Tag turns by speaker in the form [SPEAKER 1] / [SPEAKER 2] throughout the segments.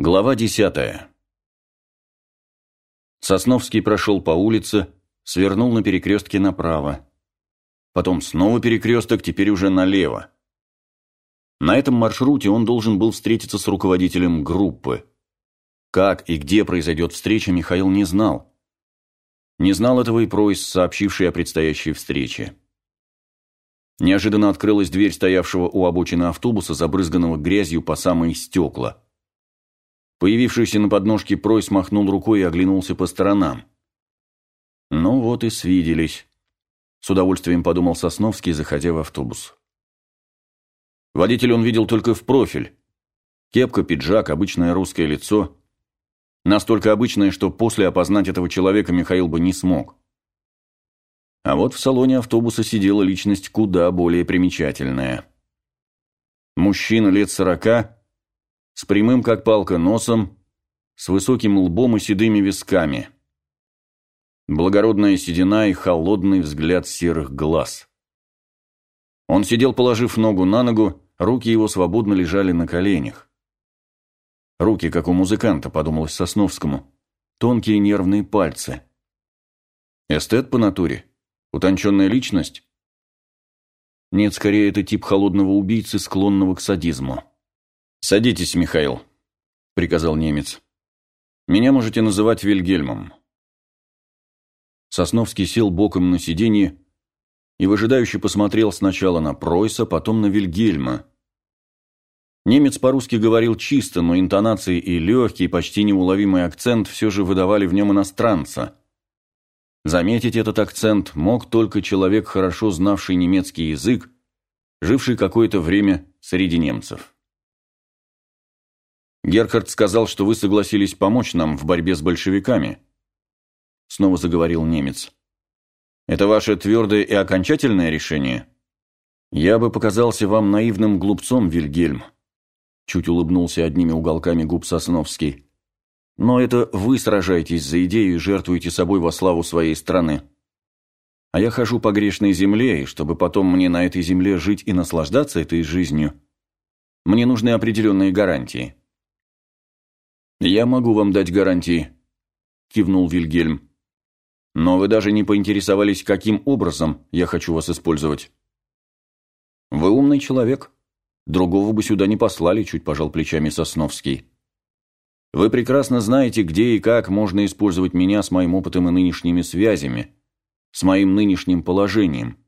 [SPEAKER 1] Глава десятая. Сосновский прошел по улице, свернул на перекрестке направо. Потом снова перекресток, теперь уже налево. На этом маршруте он должен был встретиться с руководителем группы. Как и где произойдет встреча, Михаил не знал. Не знал этого и Пройс, сообщивший о предстоящей встрече. Неожиданно открылась дверь стоявшего у обочины автобуса, забрызганного грязью по самые стекла. Появившийся на подножке Пройс махнул рукой и оглянулся по сторонам. «Ну вот и свиделись», – с удовольствием подумал Сосновский, заходя в автобус. Водитель он видел только в профиль. Кепка, пиджак, обычное русское лицо. Настолько обычное, что после опознать этого человека Михаил бы не смог. А вот в салоне автобуса сидела личность куда более примечательная. Мужчина лет сорока, с прямым как палка носом, с высоким лбом и седыми висками. Благородная седина и холодный взгляд серых глаз. Он сидел, положив ногу на ногу, руки его свободно лежали на коленях. Руки, как у музыканта, подумалось Сосновскому. Тонкие нервные пальцы. Эстет по натуре? Утонченная личность? Нет, скорее, это тип холодного убийцы, склонного к садизму. «Садитесь, Михаил», — приказал немец. «Меня можете называть Вильгельмом». Сосновский сел боком на сиденье и выжидающе посмотрел сначала на Пройса, потом на Вильгельма. Немец по-русски говорил чисто, но интонации и легкий, почти неуловимый акцент все же выдавали в нем иностранца. Заметить этот акцент мог только человек, хорошо знавший немецкий язык, живший какое-то время среди немцев. «Герхард сказал, что вы согласились помочь нам в борьбе с большевиками», — снова заговорил немец. «Это ваше твердое и окончательное решение?» «Я бы показался вам наивным глупцом, Вильгельм», — чуть улыбнулся одними уголками губ Сосновский. Но это вы сражаетесь за идею и жертвуете собой во славу своей страны. А я хожу по грешной земле, и чтобы потом мне на этой земле жить и наслаждаться этой жизнью, мне нужны определенные гарантии. «Я могу вам дать гарантии», – кивнул Вильгельм. «Но вы даже не поинтересовались, каким образом я хочу вас использовать». «Вы умный человек. Другого бы сюда не послали», – чуть пожал плечами Сосновский. Вы прекрасно знаете, где и как можно использовать меня с моим опытом и нынешними связями, с моим нынешним положением.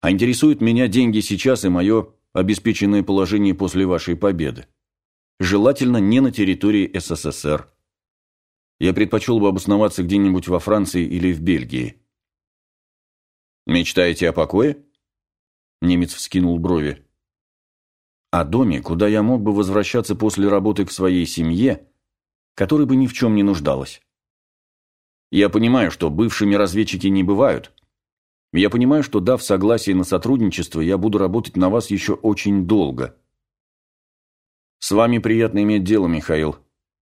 [SPEAKER 1] А интересуют меня деньги сейчас и мое обеспеченное положение после вашей победы. Желательно не на территории СССР. Я предпочел бы обосноваться где-нибудь во Франции или в Бельгии. Мечтаете о покое? Немец вскинул брови о доме, куда я мог бы возвращаться после работы к своей семье, которой бы ни в чем не нуждалась. Я понимаю, что бывшими разведчики не бывают. Я понимаю, что, дав согласие на сотрудничество, я буду работать на вас еще очень долго. «С вами приятно иметь дело, Михаил»,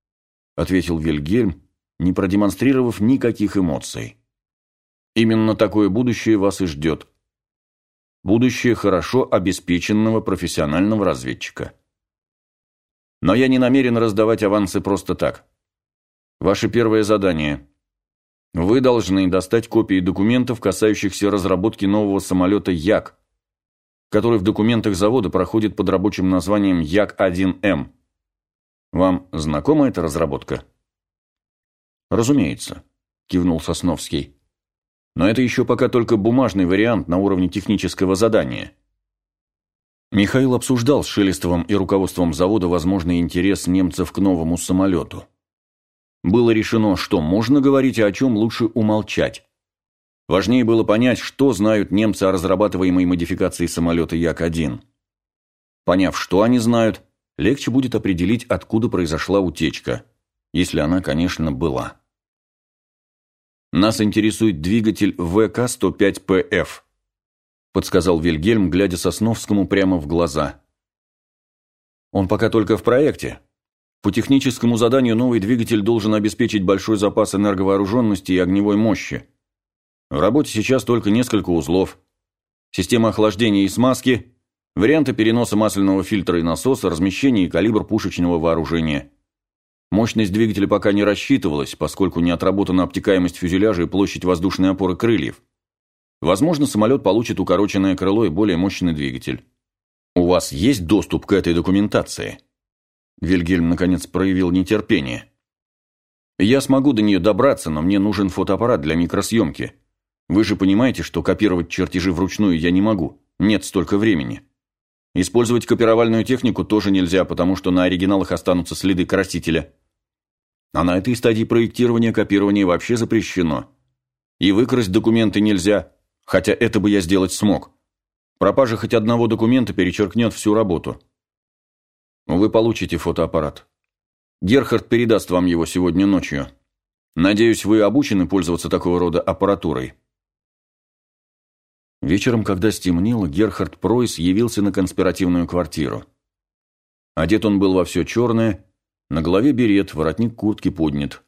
[SPEAKER 1] — ответил Вильгельм, не продемонстрировав никаких эмоций. «Именно такое будущее вас и ждет будущее хорошо обеспеченного профессионального разведчика. Но я не намерен раздавать авансы просто так. Ваше первое задание. Вы должны достать копии документов, касающихся разработки нового самолета Як, который в документах завода проходит под рабочим названием Як-1М. Вам знакома эта разработка? Разумеется, кивнул Сосновский. Но это еще пока только бумажный вариант на уровне технического задания. Михаил обсуждал с Шелестовым и руководством завода возможный интерес немцев к новому самолету. Было решено, что можно говорить, а о чем лучше умолчать. Важнее было понять, что знают немцы о разрабатываемой модификации самолета Як-1. Поняв, что они знают, легче будет определить, откуда произошла утечка, если она, конечно, была. Нас интересует двигатель ВК-105ПФ», – подсказал Вильгельм, глядя Сосновскому прямо в глаза. «Он пока только в проекте. По техническому заданию новый двигатель должен обеспечить большой запас энерговооруженности и огневой мощи. В работе сейчас только несколько узлов. Система охлаждения и смазки, варианты переноса масляного фильтра и насоса, размещение и калибр пушечного вооружения. Мощность двигателя пока не рассчитывалась, поскольку не отработана обтекаемость фюзеляжа и площадь воздушной опоры крыльев. Возможно, самолет получит укороченное крыло и более мощный двигатель. У вас есть доступ к этой документации? Вильгельм, наконец, проявил нетерпение. Я смогу до нее добраться, но мне нужен фотоаппарат для микросъемки. Вы же понимаете, что копировать чертежи вручную я не могу. Нет столько времени. Использовать копировальную технику тоже нельзя, потому что на оригиналах останутся следы красителя. А на этой стадии проектирования копирование вообще запрещено. И выкрасть документы нельзя, хотя это бы я сделать смог. Пропажа хоть одного документа перечеркнет всю работу. Вы получите фотоаппарат. Герхард передаст вам его сегодня ночью. Надеюсь, вы обучены пользоваться такого рода аппаратурой. Вечером, когда стемнело, Герхард Пройс явился на конспиративную квартиру. Одет он был во все черное, на голове берет, воротник куртки поднят.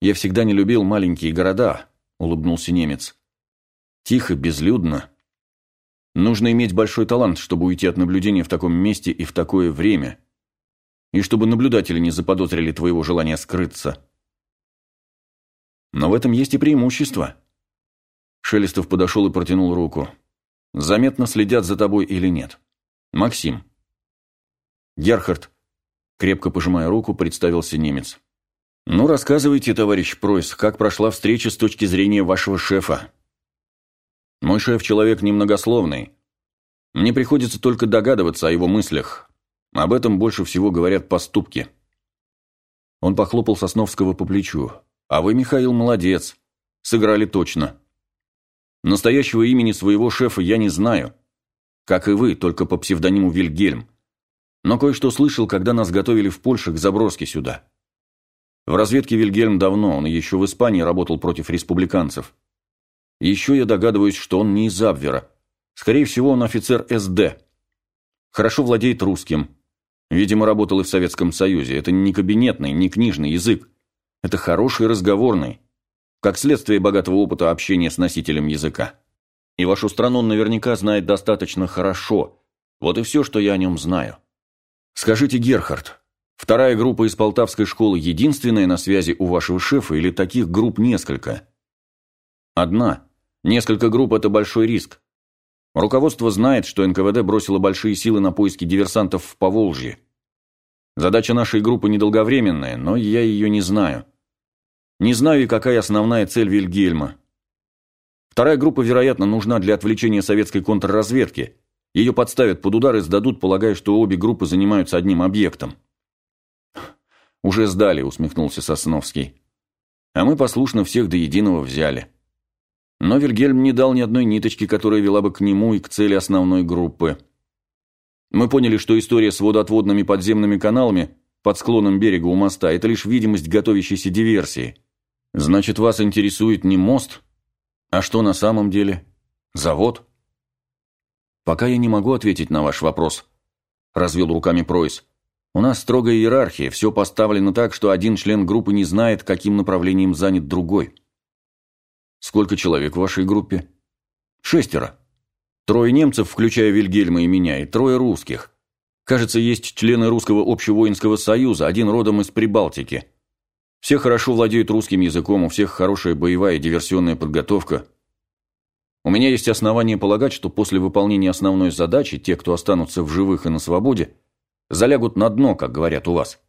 [SPEAKER 1] «Я всегда не любил маленькие города», — улыбнулся немец. «Тихо, безлюдно. Нужно иметь большой талант, чтобы уйти от наблюдения в таком месте и в такое время. И чтобы наблюдатели не заподозрили твоего желания скрыться. Но в этом есть и преимущество». Шелестов подошел и протянул руку. «Заметно следят за тобой или нет. Максим». «Герхард», крепко пожимая руку, представился немец. «Ну, рассказывайте, товарищ Пройс, как прошла встреча с точки зрения вашего шефа?» «Мой шеф человек немногословный. Мне приходится только догадываться о его мыслях. Об этом больше всего говорят поступки». Он похлопал Сосновского по плечу. «А вы, Михаил, молодец. Сыграли точно. Настоящего имени своего шефа я не знаю. Как и вы, только по псевдониму Вильгельм. Но кое-что слышал, когда нас готовили в Польше к заброске сюда. В разведке Вильгельм давно, он еще в Испании работал против республиканцев. Еще я догадываюсь, что он не из Абвера. Скорее всего, он офицер СД. Хорошо владеет русским. Видимо, работал и в Советском Союзе. Это не кабинетный, не книжный язык. Это хороший разговорный как следствие богатого опыта общения с носителем языка. И вашу страну он наверняка знает достаточно хорошо. Вот и все, что я о нем знаю. Скажите, Герхард, вторая группа из Полтавской школы единственная на связи у вашего шефа или таких групп несколько? Одна. Несколько групп – это большой риск. Руководство знает, что НКВД бросило большие силы на поиски диверсантов в Поволжье. Задача нашей группы недолговременная, но я ее не знаю. Не знаю какая основная цель Вильгельма. Вторая группа, вероятно, нужна для отвлечения советской контрразведки. Ее подставят под удар и сдадут, полагая, что обе группы занимаются одним объектом. «Уже сдали», — усмехнулся Сосновский. «А мы послушно всех до единого взяли». Но Вильгельм не дал ни одной ниточки, которая вела бы к нему и к цели основной группы. Мы поняли, что история с водоотводными подземными каналами под склоном берега у моста – это лишь видимость готовящейся диверсии. Значит, вас интересует не мост? А что на самом деле? Завод? Пока я не могу ответить на ваш вопрос. Развел руками Пройс. У нас строгая иерархия, все поставлено так, что один член группы не знает, каким направлением занят другой. Сколько человек в вашей группе? Шестеро. Трое немцев, включая Вильгельма и меня, и трое русских. Кажется, есть члены Русского общевоинского союза, один родом из Прибалтики. Все хорошо владеют русским языком, у всех хорошая боевая и диверсионная подготовка. У меня есть основания полагать, что после выполнения основной задачи те, кто останутся в живых и на свободе, залягут на дно, как говорят у вас.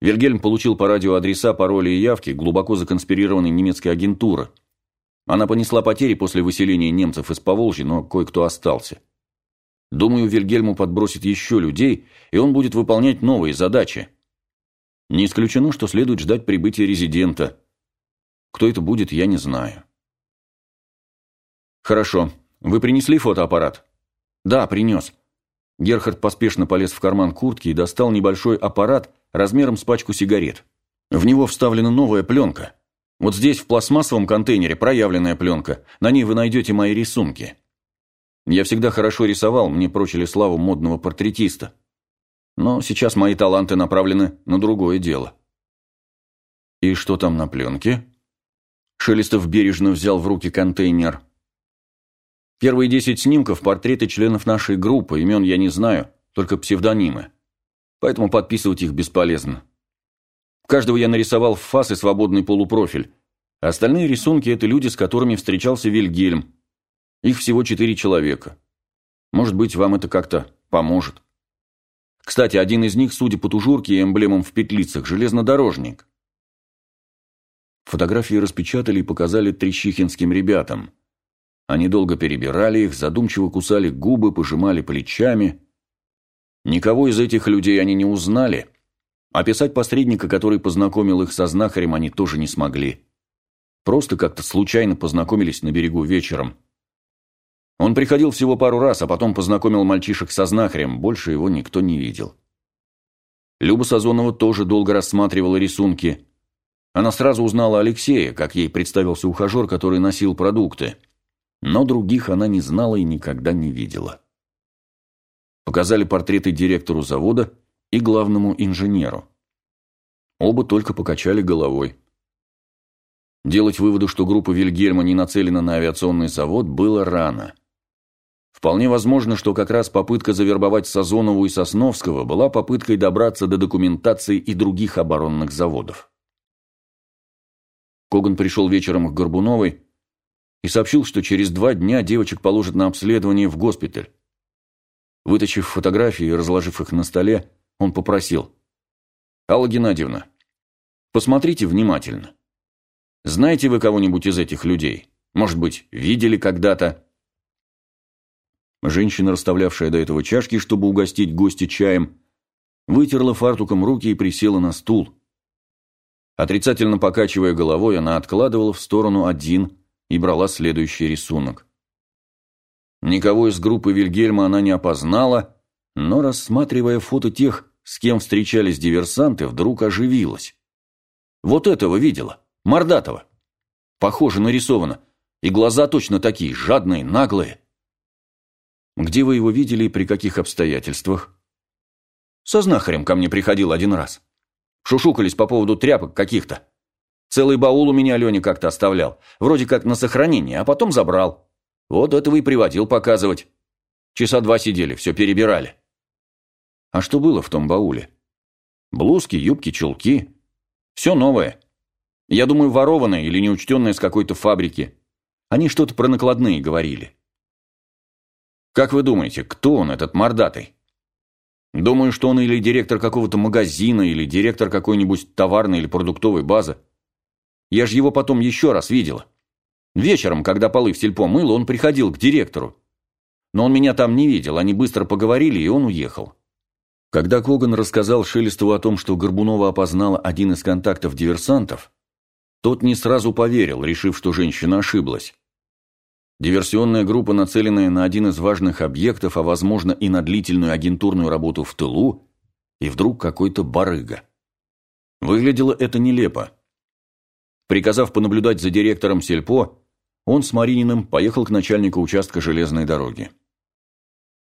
[SPEAKER 1] Вильгельм получил по радио адреса, пароли и явки глубоко законспирированной немецкой агентуры. Она понесла потери после выселения немцев из Поволжья, но кое-кто остался. Думаю, Вильгельму подбросит еще людей, и он будет выполнять новые задачи. Не исключено, что следует ждать прибытия резидента. Кто это будет, я не знаю. Хорошо. Вы принесли фотоаппарат? Да, принес. Герхард поспешно полез в карман куртки и достал небольшой аппарат размером с пачку сигарет. В него вставлена новая пленка. Вот здесь в пластмассовом контейнере проявленная пленка. На ней вы найдете мои рисунки. Я всегда хорошо рисовал, мне прочили славу модного портретиста. Но сейчас мои таланты направлены на другое дело. И что там на пленке? Шелестов бережно взял в руки контейнер. Первые десять снимков – портреты членов нашей группы, имен я не знаю, только псевдонимы. поэтому подписывать их бесполезно. Каждого я нарисовал в фас и свободный полупрофиль. Остальные рисунки – это люди, с которыми встречался Вильгельм. Их всего четыре человека. Может быть, вам это как-то поможет. Кстати, один из них, судя по тужурке и эмблемам в петлицах, железнодорожник. Фотографии распечатали и показали трещихинским ребятам. Они долго перебирали их, задумчиво кусали губы, пожимали плечами. Никого из этих людей они не узнали, Описать посредника, который познакомил их со знахарем, они тоже не смогли. Просто как-то случайно познакомились на берегу вечером. Он приходил всего пару раз, а потом познакомил мальчишек со знахарем, больше его никто не видел. Люба Сазонова тоже долго рассматривала рисунки. Она сразу узнала Алексея, как ей представился ухажер, который носил продукты. Но других она не знала и никогда не видела. Показали портреты директору завода – и главному инженеру. Оба только покачали головой. Делать выводы, что группа Вильгельма не нацелена на авиационный завод, было рано. Вполне возможно, что как раз попытка завербовать Сазонову и Сосновского была попыткой добраться до документации и других оборонных заводов. Коган пришел вечером к Горбуновой и сообщил, что через два дня девочек положат на обследование в госпиталь. Вытащив фотографии и разложив их на столе, он попросил. «Алла Геннадьевна, посмотрите внимательно. Знаете вы кого-нибудь из этих людей? Может быть, видели когда-то?» Женщина, расставлявшая до этого чашки, чтобы угостить гостя чаем, вытерла фартуком руки и присела на стул. Отрицательно покачивая головой, она откладывала в сторону один и брала следующий рисунок. Никого из группы Вильгельма она не опознала, но, рассматривая фото тех, с кем встречались диверсанты, вдруг оживилась. Вот этого видела, мордатого. Похоже нарисовано, и глаза точно такие, жадные, наглые. Где вы его видели и при каких обстоятельствах? Со знахарем ко мне приходил один раз. Шушукались по поводу тряпок каких-то. Целый баул у меня Леня как-то оставлял, вроде как на сохранение, а потом забрал. Вот этого и приводил показывать. Часа два сидели, все перебирали. А что было в том бауле? Блузки, юбки, чулки. Все новое. Я думаю, ворованное или неучтенное с какой-то фабрики. Они что-то про накладные говорили. Как вы думаете, кто он, этот мордатый? Думаю, что он или директор какого-то магазина, или директор какой-нибудь товарной или продуктовой базы. Я же его потом еще раз видела. Вечером, когда полы в сельпо мыло, он приходил к директору. Но он меня там не видел, они быстро поговорили, и он уехал. Когда Коган рассказал Шелестову о том, что Горбунова опознала один из контактов диверсантов, тот не сразу поверил, решив, что женщина ошиблась. Диверсионная группа, нацеленная на один из важных объектов, а возможно и на длительную агентурную работу в тылу, и вдруг какой-то барыга. Выглядело это нелепо. Приказав понаблюдать за директором сельпо, он с Марининым поехал к начальнику участка железной дороги.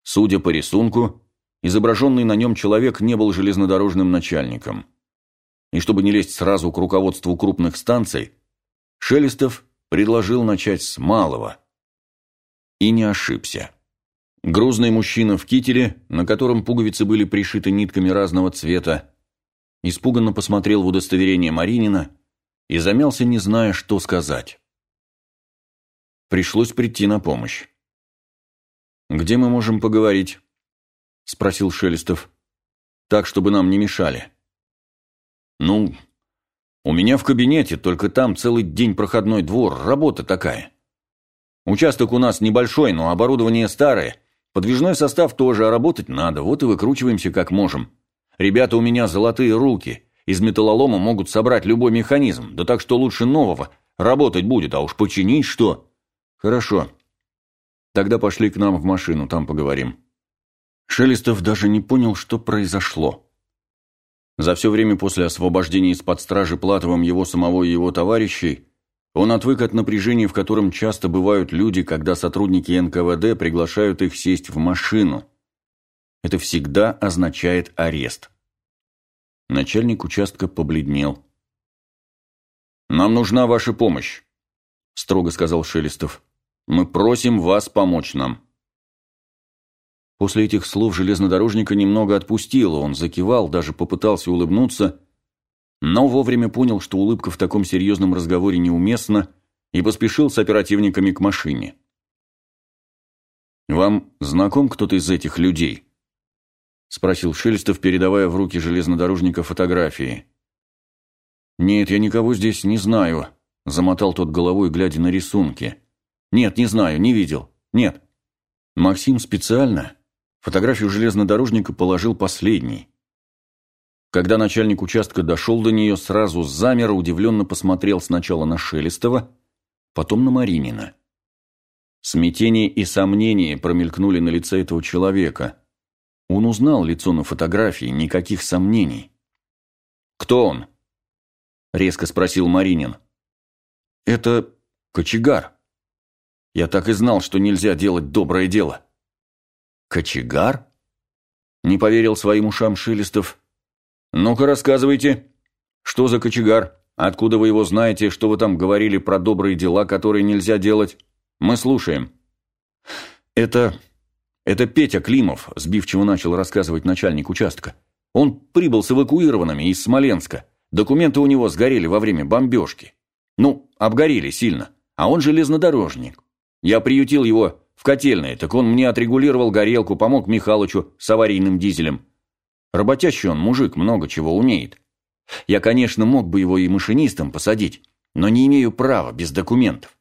[SPEAKER 1] Судя по рисунку, изображенный на нем человек не был железнодорожным начальником. И чтобы не лезть сразу к руководству крупных станций, Шелестов предложил начать с малого. И не ошибся. Грузный мужчина в кителе, на котором пуговицы были пришиты нитками разного цвета, испуганно посмотрел в удостоверение Маринина и замялся, не зная, что сказать. Пришлось прийти на помощь. «Где мы можем поговорить?» – спросил Шелестов. «Так, чтобы нам не мешали». «Ну, у меня в кабинете, только там целый день проходной двор, работа такая. Участок у нас небольшой, но оборудование старое. Подвижной состав тоже, а работать надо, вот и выкручиваемся как можем. Ребята у меня золотые руки, из металлолома могут собрать любой механизм, да так что лучше нового. Работать будет, а уж починить что?» «Хорошо. Тогда пошли к нам в машину, там поговорим». Шелестов даже не понял, что произошло. За все время после освобождения из-под стражи Платовым его самого и его товарищей он отвык от напряжения, в котором часто бывают люди, когда сотрудники НКВД приглашают их сесть в машину. Это всегда означает арест. Начальник участка побледнел. «Нам нужна ваша помощь», – строго сказал Шелестов. «Мы просим вас помочь нам». После этих слов железнодорожника немного отпустило, он закивал, даже попытался улыбнуться, но вовремя понял, что улыбка в таком серьезном разговоре неуместна, и поспешил с оперативниками к машине. «Вам знаком кто-то из этих людей?» – спросил Шелестов, передавая в руки железнодорожника фотографии. «Нет, я никого здесь не знаю», – замотал тот головой, глядя на рисунки. «Нет, не знаю, не видел. Нет». Максим специально фотографию железнодорожника положил последний. Когда начальник участка дошел до нее, сразу замер, удивленно посмотрел сначала на Шелестова, потом на Маринина. Смятение и сомнение промелькнули на лице этого человека. Он узнал лицо на фотографии, никаких сомнений. «Кто он?» – резко спросил Маринин. «Это кочегар. Я так и знал, что нельзя делать доброе дело». «Кочегар?» – не поверил своим ушам Шелестов. «Ну-ка, рассказывайте. Что за кочегар? Откуда вы его знаете? Что вы там говорили про добрые дела, которые нельзя делать?» Мы слушаем. Это... это Петя Климов, сбивчиво начал рассказывать начальник участка. Он прибыл с эвакуированными из Смоленска. Документы у него сгорели во время бомбежки. Ну, обгорели сильно. А он железнодорожник. Я приютил его в котельной, так он мне отрегулировал горелку, помог Михалычу с аварийным дизелем. Работящий он мужик, много чего умеет. Я, конечно, мог бы его и машинистом посадить, но не имею права без документов.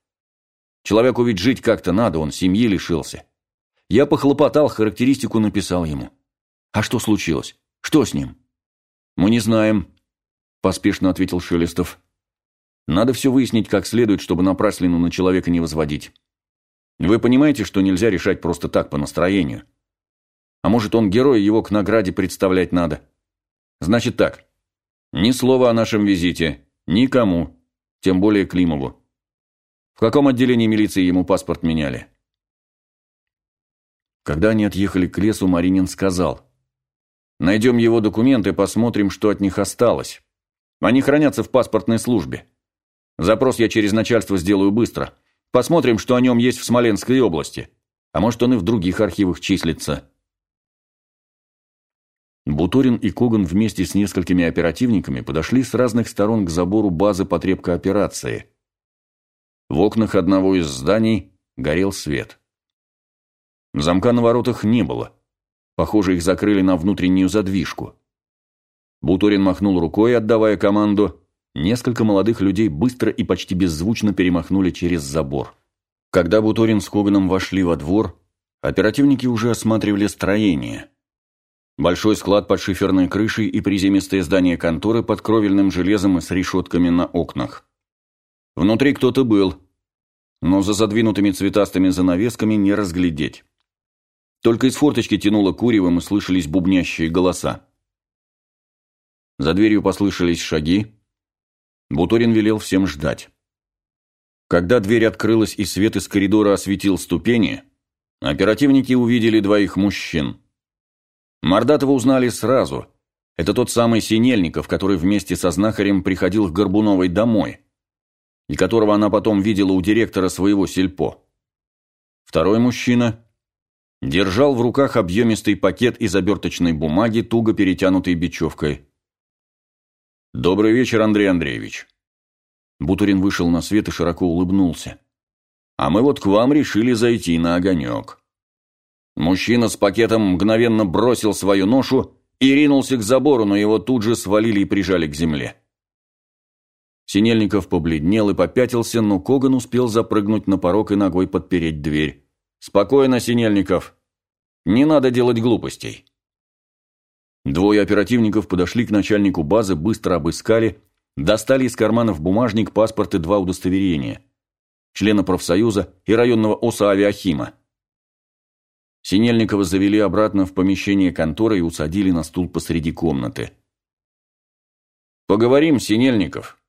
[SPEAKER 1] Человеку ведь жить как-то надо, он семьи лишился. Я похлопотал, характеристику написал ему. А что случилось? Что с ним? Мы не знаем, поспешно ответил Шелестов. Надо все выяснить как следует, чтобы напраслину на человека не возводить. Вы понимаете, что нельзя решать просто так, по настроению. А может, он герой, его к награде представлять надо. Значит так, ни слова о нашем визите, никому, тем более Климову. В каком отделении милиции ему паспорт меняли? Когда они отъехали к лесу, Маринин сказал. Найдем его документы, посмотрим, что от них осталось. Они хранятся в паспортной службе. Запрос я через начальство сделаю быстро. Посмотрим, что о нем есть в Смоленской области. А может, он и в других архивах числится. Буторин и Коган вместе с несколькими оперативниками подошли с разных сторон к забору базы потребкооперации. В окнах одного из зданий горел свет. Замка на воротах не было. Похоже, их закрыли на внутреннюю задвижку. Буторин махнул рукой, отдавая команду. Несколько молодых людей быстро и почти беззвучно перемахнули через забор. Когда Буторин с Коганом вошли во двор, оперативники уже осматривали строение. Большой склад под шиферной крышей и приземистое здание конторы под кровельным железом и с решетками на окнах. Внутри кто-то был, но за задвинутыми цветастыми занавесками не разглядеть. Только из форточки тянуло куревом и слышались бубнящие голоса. За дверью послышались шаги. Буторин велел всем ждать. Когда дверь открылась и свет из коридора осветил ступени, оперативники увидели двоих мужчин. Мордатова узнали сразу. Это тот самый Синельников, который вместе со знахарем приходил к Горбуновой домой и которого она потом видела у директора своего сельпо. Второй мужчина держал в руках объемистый пакет из оберточной бумаги, туго перетянутый бечевкой. «Добрый вечер, Андрей Андреевич». Бутурин вышел на свет и широко улыбнулся. «А мы вот к вам решили зайти на огонек». Мужчина с пакетом мгновенно бросил свою ношу и ринулся к забору, но его тут же свалили и прижали к земле. Синельников побледнел и попятился, но Коган успел запрыгнуть на порог и ногой подпереть дверь. «Спокойно, Синельников. Не надо делать глупостей». Двое оперативников подошли к начальнику базы, быстро обыскали, достали из карманов бумажник, паспорт и два удостоверения. Члена профсоюза и районного ОСА «Авиахима». Синельникова завели обратно в помещение конторы и усадили на стул посреди комнаты. «Поговорим, Синельников»,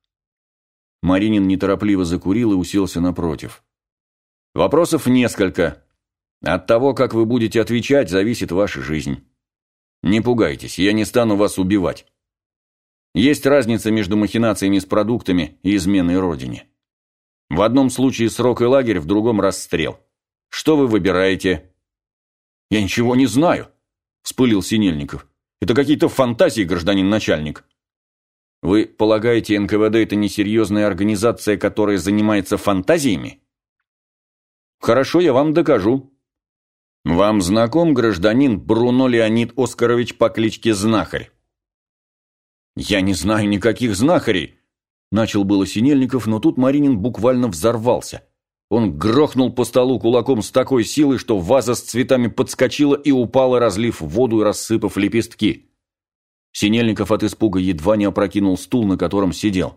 [SPEAKER 1] Маринин неторопливо закурил и уселся напротив. «Вопросов несколько. От того, как вы будете отвечать, зависит ваша жизнь. Не пугайтесь, я не стану вас убивать. Есть разница между махинациями с продуктами и изменой родине. В одном случае срок и лагерь, в другом расстрел. Что вы выбираете?» «Я ничего не знаю», – вспылил Синельников. «Это какие-то фантазии, гражданин начальник». «Вы полагаете, НКВД – это несерьезная организация, которая занимается фантазиями?» «Хорошо, я вам докажу», вам знаком гражданин Бруно Леонид Оскарович по кличке Знахарь? Я не знаю никаких знахарей, начал было Синельников, но тут Маринин буквально взорвался. Он грохнул по столу кулаком с такой силой, что ваза с цветами подскочила и упала, разлив воду и рассыпав лепестки. Синельников от испуга едва не опрокинул стул, на котором сидел.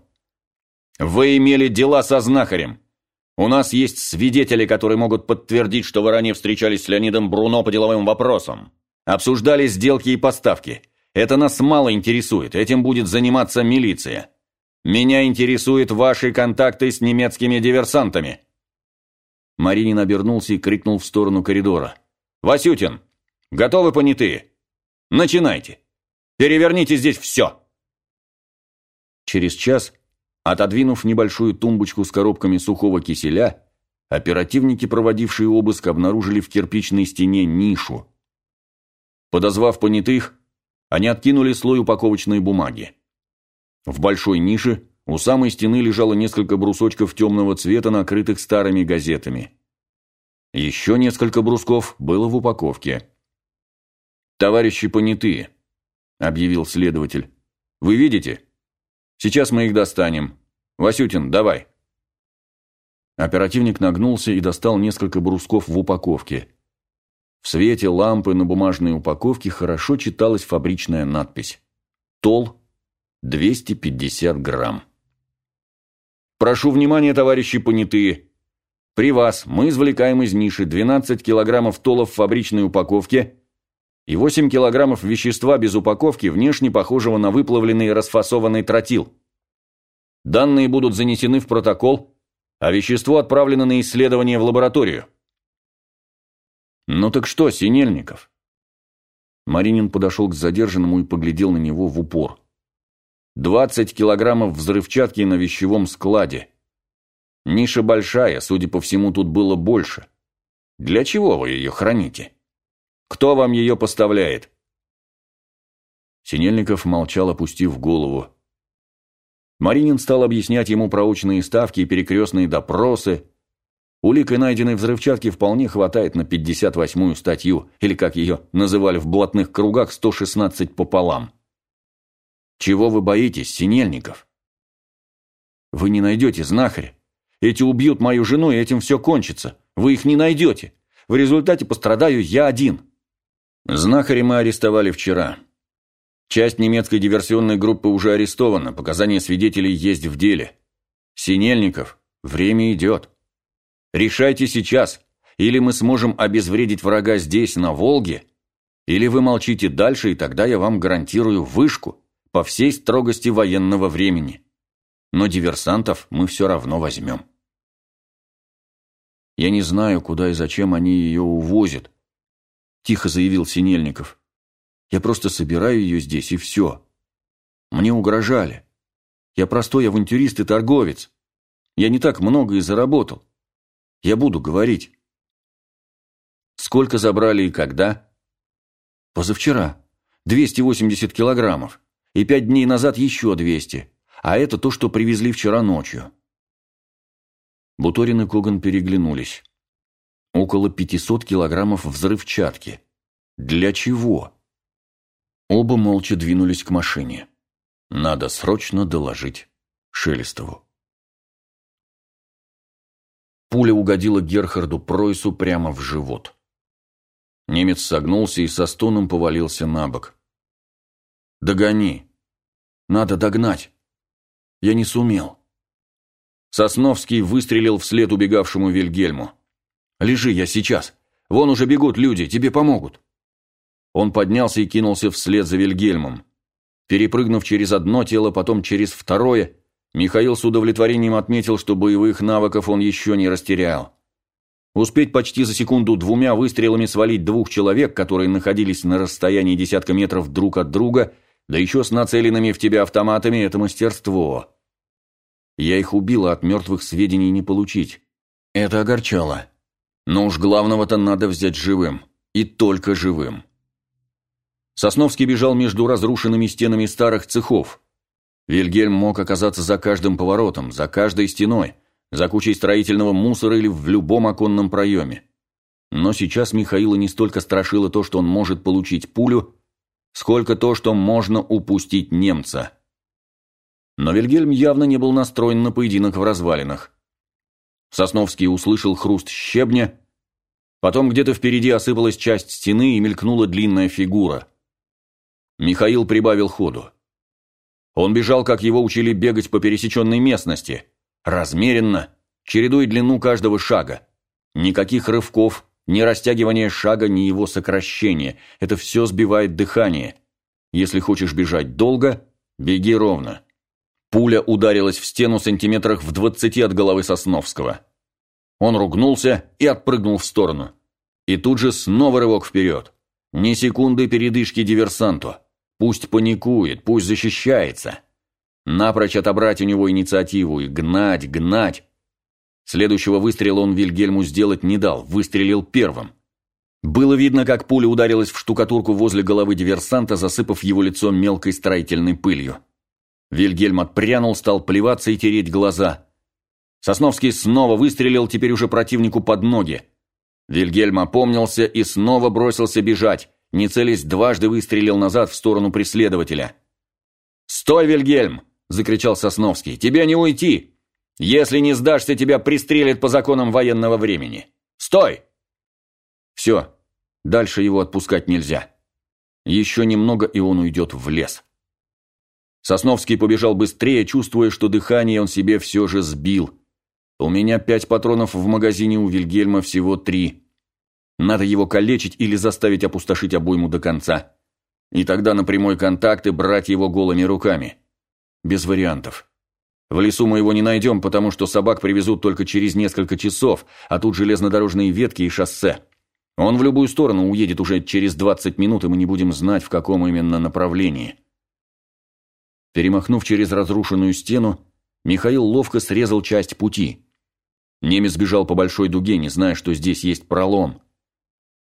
[SPEAKER 1] «Вы имели дела со знахарем!» У нас есть свидетели, которые могут подтвердить, что вы ранее встречались с Леонидом Бруно по деловым вопросам. Обсуждали сделки и поставки. Это нас мало интересует, этим будет заниматься милиция. Меня интересуют ваши контакты с немецкими диверсантами». Маринин обернулся и крикнул в сторону коридора. «Васютин, готовы понятые? Начинайте. Переверните здесь все!» Через час Отодвинув небольшую тумбочку с коробками сухого киселя, оперативники, проводившие обыск, обнаружили в кирпичной стене нишу. Подозвав понятых, они откинули слой упаковочной бумаги. В большой нише у самой стены лежало несколько брусочков темного цвета, накрытых старыми газетами. Еще несколько брусков было в упаковке. «Товарищи понятые», — объявил следователь. «Вы видите?» Сейчас мы их достанем. Васютин, давай. Оперативник нагнулся и достал несколько брусков в упаковке. В свете лампы на бумажной упаковке хорошо читалась фабричная надпись. Тол 250 грамм. Прошу внимания, товарищи понятые. При вас мы извлекаем из ниши 12 килограммов тола в фабричной упаковке и 8 килограммов вещества без упаковки, внешне похожего на выплавленный расфасованный тротил. Данные будут занесены в протокол, а вещество отправлено на исследование в лабораторию. «Ну так что, Синельников?» Маринин подошел к задержанному и поглядел на него в упор. «Двадцать килограммов взрывчатки на вещевом складе. Ниша большая, судя по всему, тут было больше. Для чего вы ее храните?» Кто вам ее поставляет?» Синельников молчал, опустив голову. Маринин стал объяснять ему проученные ставки и перекрестные допросы. Уликой найденной взрывчатки вполне хватает на 58-ю статью, или, как ее называли в блатных кругах, 116 пополам. Чего вы боитесь, Синельников? Вы не найдете знахаря. Эти убьют мою жену, и этим все кончится. Вы их не найдете. В результате пострадаю я один. Знахаря мы арестовали вчера. Часть немецкой диверсионной группы уже арестована, показания свидетелей есть в деле. Синельников, время идет. Решайте сейчас, или мы сможем обезвредить врага здесь, на Волге, или вы молчите дальше, и тогда я вам гарантирую вышку по всей строгости военного времени. Но диверсантов мы все равно возьмем. Я не знаю, куда и зачем они ее увозят, тихо заявил Синельников. Я просто собираю ее здесь, и все. Мне угрожали. Я простой авантюрист и торговец. Я не так много и заработал. Я буду говорить. Сколько забрали и когда? Позавчера. 280 килограммов. И пять дней назад еще 200. А это то, что привезли вчера ночью. Буторин и Коган переглянулись. Около 500 килограммов взрывчатки. Для чего? Оба молча двинулись к машине. Надо срочно доложить Шелестову. Пуля угодила Герхарду Пройсу прямо в живот. Немец согнулся и со стоном повалился на бок. «Догони! Надо догнать! Я не сумел!» Сосновский выстрелил вслед убегавшему Вильгельму. Лежи, я сейчас. Вон уже бегут люди, тебе помогут. Он поднялся и кинулся вслед за Вильгельмом. Перепрыгнув через одно тело, потом через второе, Михаил с удовлетворением отметил, что боевых навыков он еще не растерял. Успеть почти за секунду двумя выстрелами свалить двух человек, которые находились на расстоянии десятка метров друг от друга, да еще с нацеленными в тебя автоматами, это мастерство. Я их убил, а от мертвых сведений не получить. Это огорчало. Но уж главного-то надо взять живым. и только живым. Сосновский бежал между разрушенными стенами старых цехов. Вильгельм мог оказаться за каждым поворотом, за каждой стеной, за кучей строительного мусора или в любом оконном проеме. Но сейчас Михаила не столько страшило то, что он может получить пулю, сколько то, что можно упустить немца. Но Вильгельм явно не был настроен на поединок в развалинах. Сосновский услышал хруст щебня, потом где-то впереди осыпалась часть стены и мелькнула длинная фигура. Михаил прибавил ходу. Он бежал, как его учили бегать по пересеченной местности, размеренно, чередуя длину каждого шага. Никаких рывков, ни растягивания шага, ни его сокращения. Это все сбивает дыхание. Если хочешь бежать долго, беги ровно. Пуля ударилась в стену сантиметрах в двадцати от головы Сосновского. Он ругнулся и отпрыгнул в сторону. И тут же снова рывок вперед. Ни секунды передышки диверсанту. Пусть паникует, пусть защищается. Напрочь отобрать у него инициативу и гнать, гнать. Следующего выстрела он Вильгельму сделать не дал, выстрелил первым. Было видно, как пуля ударилась в штукатурку возле головы диверсанта, засыпав его лицо мелкой строительной пылью. Вильгельм отпрянул, стал плеваться и тереть глаза. Сосновский снова выстрелил теперь уже противнику под ноги. Вильгельм опомнился и снова бросился бежать, не целясь дважды выстрелил назад в сторону преследователя. «Стой, Вильгельм!» – закричал Сосновский. «Тебе не уйти! Если не сдашься, тебя пристрелят по законам военного времени! Стой!» Все, дальше его отпускать нельзя. Еще немного, и он уйдет в лес. Сосновский побежал быстрее, чувствуя, что дыхание он себе все же сбил. У меня пять патронов в магазине, у Вильгельма всего три. Надо его калечить или заставить опустошить обойму до конца. И тогда на прямой контакт и брать его голыми руками. Без вариантов. В лесу мы его не найдем, потому что собак привезут только через несколько часов, а тут железнодорожные ветки и шоссе. Он в любую сторону уедет уже через 20 минут, и мы не будем знать, в каком именно направлении. Перемахнув через разрушенную стену, Михаил ловко срезал часть пути. Немец бежал по большой дуге, не зная, что здесь есть пролом.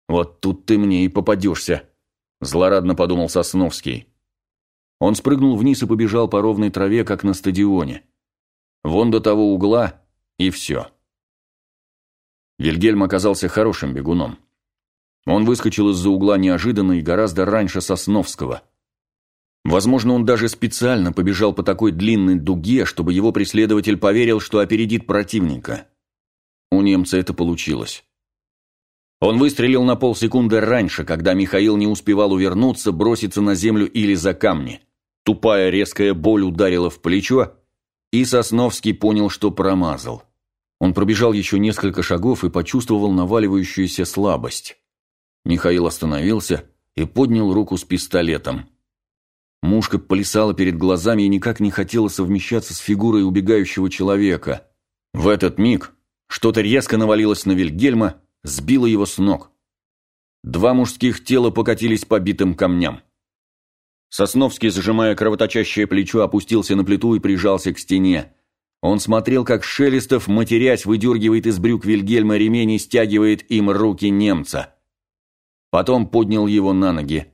[SPEAKER 1] «Вот тут ты мне и попадешься», – злорадно подумал Сосновский. Он спрыгнул вниз и побежал по ровной траве, как на стадионе. Вон до того угла, и все. Вильгельм оказался хорошим бегуном. Он выскочил из-за угла неожиданно и гораздо раньше Сосновского – Возможно, он даже специально побежал по такой длинной дуге, чтобы его преследователь поверил, что опередит противника. У немца это получилось. Он выстрелил на полсекунды раньше, когда Михаил не успевал увернуться, броситься на землю или за камни. Тупая резкая боль ударила в плечо, и Сосновский понял, что промазал. Он пробежал еще несколько шагов и почувствовал наваливающуюся слабость. Михаил остановился и поднял руку с пистолетом. Мушка плясала перед глазами и никак не хотела совмещаться с фигурой убегающего человека. В этот миг что-то резко навалилось на Вильгельма, сбило его с ног. Два мужских тела покатились по битым камням. Сосновский, зажимая кровоточащее плечо, опустился на плиту и прижался к стене. Он смотрел, как Шелестов, матерясь, выдергивает из брюк Вильгельма ремень и стягивает им руки немца. Потом поднял его на ноги.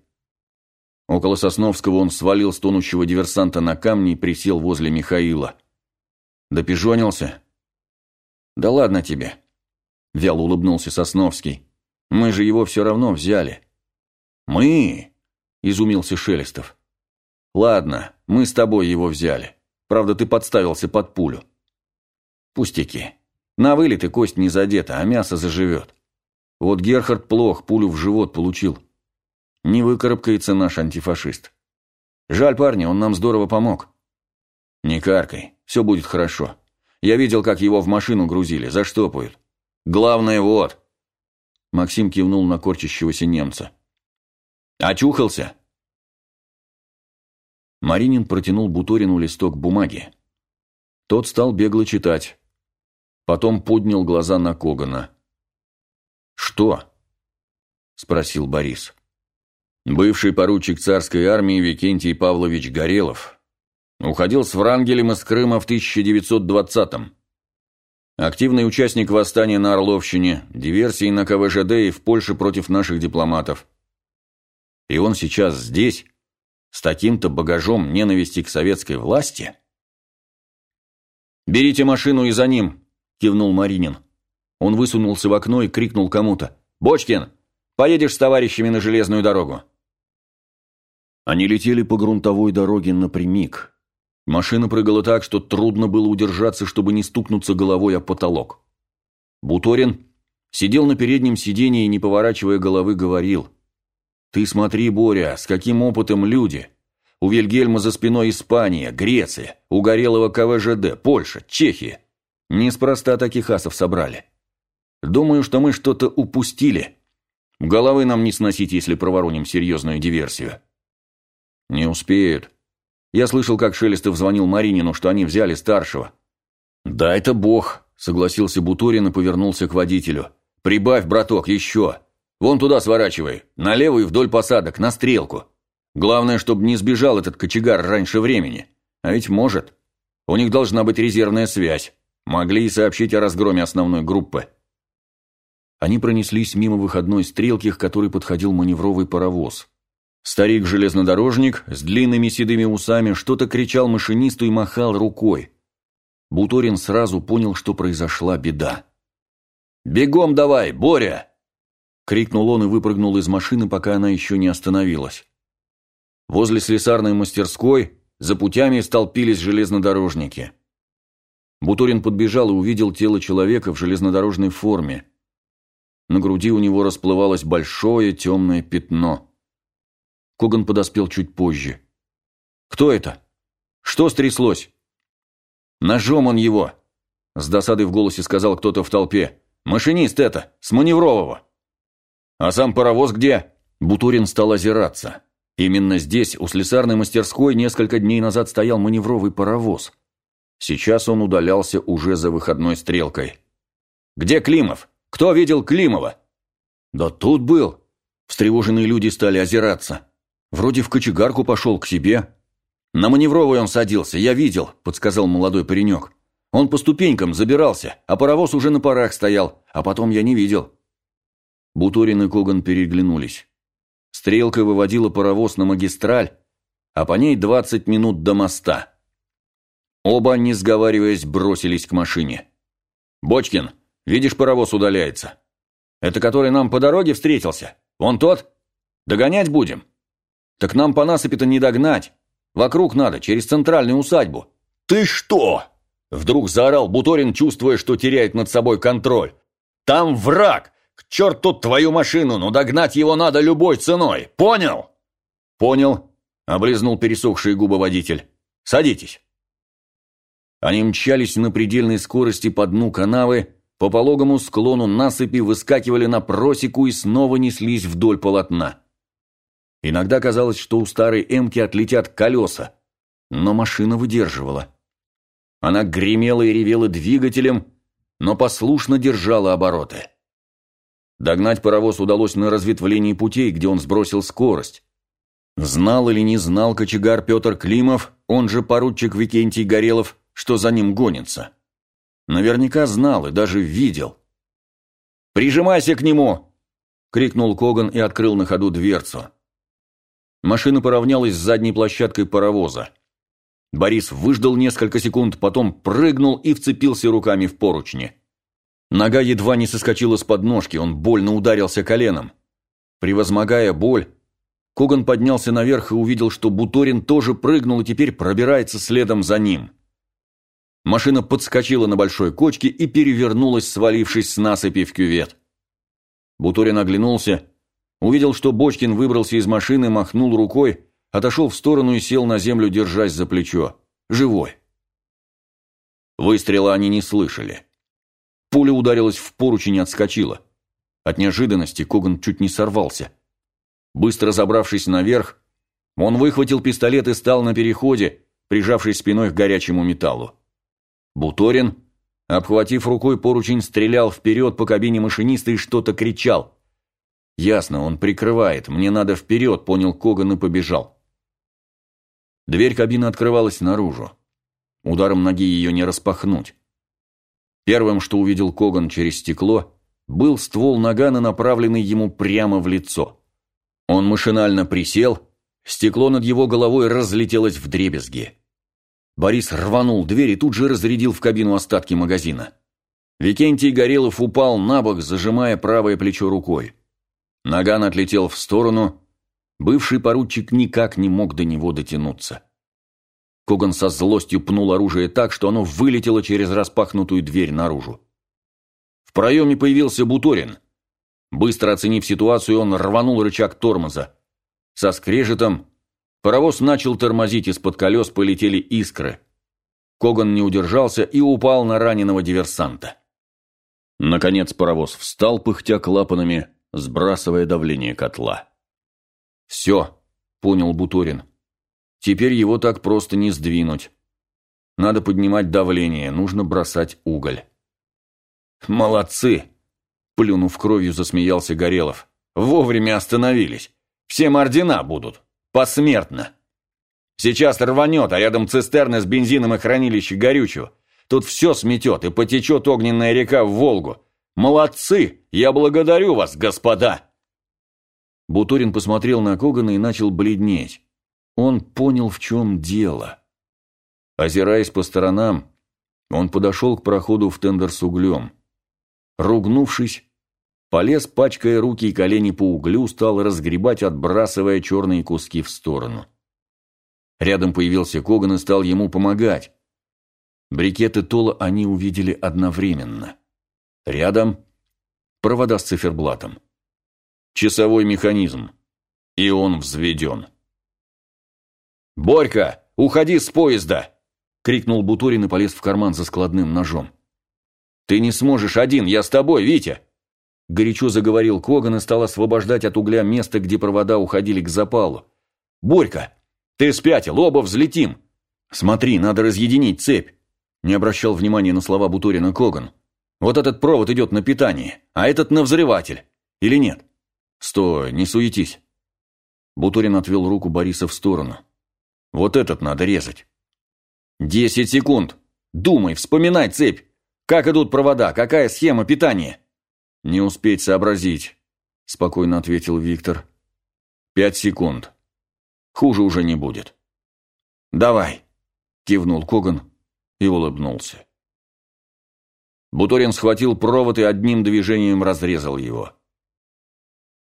[SPEAKER 1] Около Сосновского он свалил стонущего диверсанта на камни и присел возле Михаила. «Допижонился?» «Да ладно тебе», — вяло улыбнулся Сосновский. «Мы же его все равно взяли». «Мы?» — изумился Шелестов. «Ладно, мы с тобой его взяли. Правда, ты подставился под пулю». «Пустяки. На вылет и кость не задета, а мясо заживет. Вот Герхард плох, пулю в живот получил». Не выкарабкается наш антифашист. Жаль парня, он нам здорово помог. Не каркай, все будет хорошо. Я видел, как его в машину грузили, заштопают. Главное вот. Максим кивнул на корчащегося немца. Очухался? Маринин протянул Буторину листок бумаги. Тот стал бегло читать. Потом поднял глаза на Когана. «Что?» – спросил Борис. Бывший поручик царской армии Викентий Павлович Горелов уходил с Врангелем из Крыма в 1920-м. Активный участник восстания на Орловщине, диверсии на КВЖД и в Польше против наших дипломатов. И он сейчас здесь, с таким-то багажом ненависти к советской власти? «Берите машину и за ним!» – кивнул Маринин. Он высунулся в окно и крикнул кому-то. «Бочкин, поедешь с товарищами на железную дорогу!» Они летели по грунтовой дороге напрямик. Машина прыгала так, что трудно было удержаться, чтобы не стукнуться головой о потолок. Буторин сидел на переднем сиденье и, не поворачивая головы, говорил. «Ты смотри, Боря, с каким опытом люди!» У Вильгельма за спиной Испания, Греция, у Горелого КВЖД, Польша, Чехия. Неспроста таких асов собрали. Думаю, что мы что-то упустили. Головы нам не сносить, если провороним серьезную диверсию. Не успеют. Я слышал, как Шелестов звонил Маринину, что они взяли старшего. Да, это бог, согласился Буторин и повернулся к водителю. Прибавь, браток, еще. Вон туда сворачивай, налево и вдоль посадок, на стрелку. Главное, чтобы не сбежал этот кочегар раньше времени. А ведь может. У них должна быть резервная связь. Могли и сообщить о разгроме основной группы. Они пронеслись мимо выходной стрелки, к которой подходил маневровый паровоз. Старик-железнодорожник с длинными седыми усами что-то кричал машинисту и махал рукой. Буторин сразу понял, что произошла беда. «Бегом давай, Боря!» — крикнул он и выпрыгнул из машины, пока она еще не остановилась. Возле слесарной мастерской за путями столпились железнодорожники. Бутурин подбежал и увидел тело человека в железнодорожной форме. На груди у него расплывалось большое темное пятно. Коган подоспел чуть позже. «Кто это? Что стряслось?» «Ножом он его!» С досадой в голосе сказал кто-то в толпе. «Машинист это, с маневрового!» «А сам паровоз где?» Бутурин стал озираться. Именно здесь, у слесарной мастерской, несколько дней назад стоял маневровый паровоз. Сейчас он удалялся уже за выходной стрелкой. «Где Климов? Кто видел Климова?» «Да тут был!» Встревоженные люди стали озираться. «Вроде в кочегарку пошел к себе». «На маневровый он садился, я видел», — подсказал молодой паренек. «Он по ступенькам забирался, а паровоз уже на парах стоял, а потом я не видел». Буторин и Коган переглянулись. Стрелка выводила паровоз на магистраль, а по ней 20 минут до моста. Оба, не сговариваясь, бросились к машине. «Бочкин, видишь, паровоз удаляется. Это который нам по дороге встретился? Он тот? Догонять будем? Так нам по насыпи-то не догнать. Вокруг надо, через центральную усадьбу». «Ты что?» Вдруг заорал Буторин, чувствуя, что теряет над собой контроль. «Там враг! К черту твою машину, но догнать его надо любой ценой. Понял? Понял, облизнул пересохшие губы водитель. Садитесь. Они мчались на предельной скорости по дну канавы, по пологому склону насыпи выскакивали на просеку и снова неслись вдоль полотна. Иногда казалось, что у старой «Эмки» отлетят колеса, но машина выдерживала. Она гремела и ревела двигателем, но послушно держала обороты. Догнать паровоз удалось на разветвлении путей, где он сбросил скорость. Знал или не знал кочегар Петр Климов, он же поручик Викентий Горелов, что за ним гонится. Наверняка знал и даже видел. «Прижимайся к нему!» — крикнул Коган и открыл на ходу дверцу. Машина поравнялась с задней площадкой паровоза. Борис выждал несколько секунд, потом прыгнул и вцепился руками в поручни. Нога едва не соскочила с подножки, он больно ударился коленом. Превозмогая боль, Коган поднялся наверх и увидел, что Буторин тоже прыгнул и теперь пробирается следом за ним. Машина подскочила на большой кочке и перевернулась, свалившись с насыпи в кювет. Буторин оглянулся, увидел, что Бочкин выбрался из машины, махнул рукой, отошел в сторону и сел на землю, держась за плечо. Живой. Выстрела они не слышали. Пуля ударилась в поручень и отскочила. От неожиданности Коган чуть не сорвался. Быстро забравшись наверх, он выхватил пистолет и стал на переходе, прижавшись спиной к горячему металлу. Буторин, обхватив рукой поручень, стрелял вперед по кабине машиниста и что-то кричал. «Ясно, он прикрывает. Мне надо вперед», — понял Коган и побежал. Дверь кабины открывалась наружу. Ударом ноги ее не распахнуть. Первым, что увидел Коган через стекло, был ствол нагана, направленный ему прямо в лицо. Он машинально присел, стекло над его головой разлетелось в дребезги. Борис рванул дверь и тут же разрядил в кабину остатки магазина. Викентий Горелов упал на бок, зажимая правое плечо рукой. Наган отлетел в сторону, бывший поручик никак не мог до него дотянуться. Коган со злостью пнул оружие так, что оно вылетело через распахнутую дверь наружу. В проеме появился Буторин. Быстро оценив ситуацию, он рванул рычаг тормоза. Со скрежетом паровоз начал тормозить, из-под колес полетели искры. Коган не удержался и упал на раненого диверсанта. Наконец паровоз встал, пыхтя клапанами, сбрасывая давление котла. «Все», — понял Буторин. Теперь его так просто не сдвинуть. Надо поднимать давление, нужно бросать уголь. «Молодцы!» – плюнув кровью, засмеялся Горелов. «Вовремя остановились. Всем ордена будут. Посмертно. Сейчас рванет, а рядом цистерны с бензином и хранилище горючего. Тут все сметет, и потечет огненная река в Волгу. Молодцы! Я благодарю вас, господа!» Бутурин посмотрел на Когана и начал бледнеть. Он понял, в чем дело. Озираясь по сторонам, он подошел к проходу в тендер с углем. Ругнувшись, полез, пачкая руки и колени по углю, стал разгребать, отбрасывая черные куски в сторону. Рядом появился Коган и стал ему помогать. Брикеты Тола они увидели одновременно. Рядом провода с циферблатом. Часовой механизм. И он взведен. «Борька, уходи с поезда!» — крикнул Бутурин и полез в карман за складным ножом. «Ты не сможешь один, я с тобой, Витя!» Горячо заговорил Коган и стал освобождать от угля место, где провода уходили к запалу. «Борька, ты спятил, оба взлетим!» «Смотри, надо разъединить цепь!» Не обращал внимания на слова Бутурина Коган. «Вот этот провод идет на питание, а этот на взрыватель. Или нет?» «Стой, не суетись!» Бутурин отвел руку Бориса в сторону. Вот этот надо резать. Десять секунд. Думай, вспоминай цепь. Как идут провода, какая схема питания? Не успеть сообразить, спокойно ответил Виктор. Пять секунд. Хуже уже не будет. Давай, кивнул Коган и улыбнулся. Буторин схватил провод и одним движением разрезал его.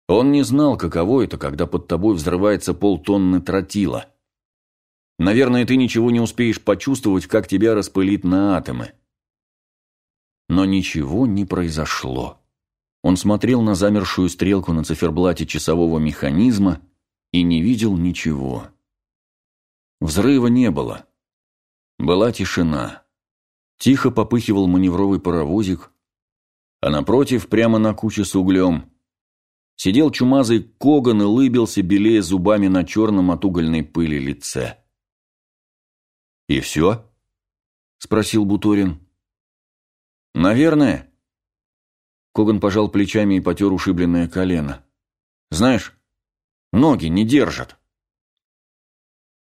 [SPEAKER 1] Он не знал, каково это, когда под тобой взрывается полтонны тротила. Наверное, ты ничего не успеешь почувствовать, как тебя распылит на атомы. Но ничего не произошло. Он смотрел на замершую стрелку на циферблате часового механизма и не видел ничего. Взрыва не было. Была тишина. Тихо попыхивал маневровый паровозик, а напротив, прямо на куче с углем, сидел чумазый Коган и лыбился, белее зубами на черном от угольной пыли лице. «И все?» – спросил Буторин. «Наверное». Коган пожал плечами и потер ушибленное колено. «Знаешь, ноги не держат».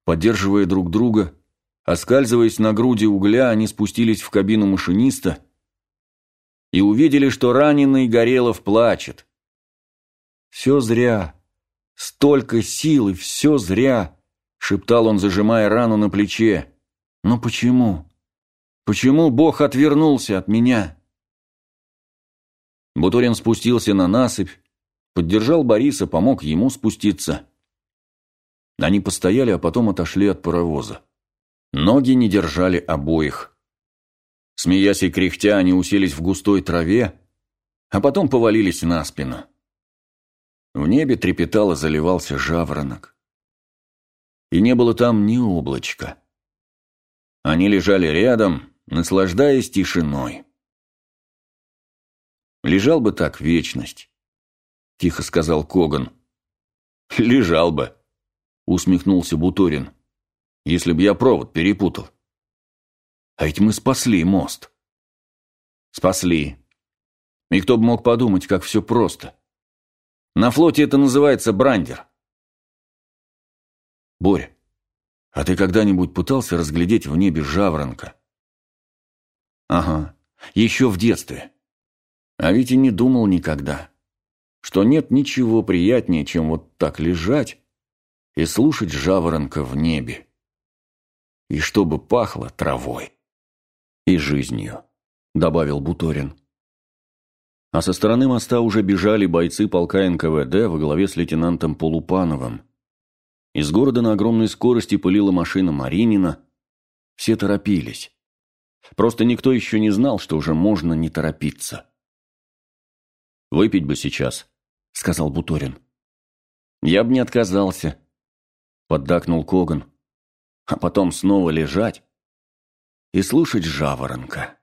[SPEAKER 1] Поддерживая друг друга, оскальзываясь на груди угля, они спустились в кабину машиниста и увидели, что раненый Горелов плачет. «Все зря. Столько сил, и все зря», — шептал он, зажимая рану на плече. Но почему? Почему Бог отвернулся от меня? Бутурин спустился на насыпь, поддержал Бориса, помог ему спуститься. Они постояли, а потом отошли от паровоза. Ноги не держали обоих. Смеясь и кряхтя, они уселись в густой траве, а потом повалились на спину. В небе трепетал и заливался жаворонок. И не было там ни облачка. Они лежали рядом, наслаждаясь тишиной. «Лежал бы так вечность», — тихо сказал Коган. «Лежал бы», — усмехнулся Буторин, — «если бы я провод перепутал». «А ведь мы спасли мост». «Спасли. И кто бы мог подумать, как все просто. На флоте это называется брандер». «Боря, а ты когда-нибудь пытался разглядеть в небе жаворонка? Ага. Еще в детстве. А ведь и не думал никогда, что нет ничего приятнее, чем вот так лежать и слушать жаворонка в небе. И чтобы пахло травой и жизнью, добавил Буторин. А со стороны моста уже бежали бойцы полка НКВД во главе с лейтенантом Полупановым. Из города на огромной скорости пылила машина Маринина. Все торопились. Просто никто еще не знал, что уже можно не торопиться. «Выпить бы сейчас», — сказал Буторин. «Я бы не отказался», — поддакнул Коган. «А потом снова лежать и слушать жаворонка».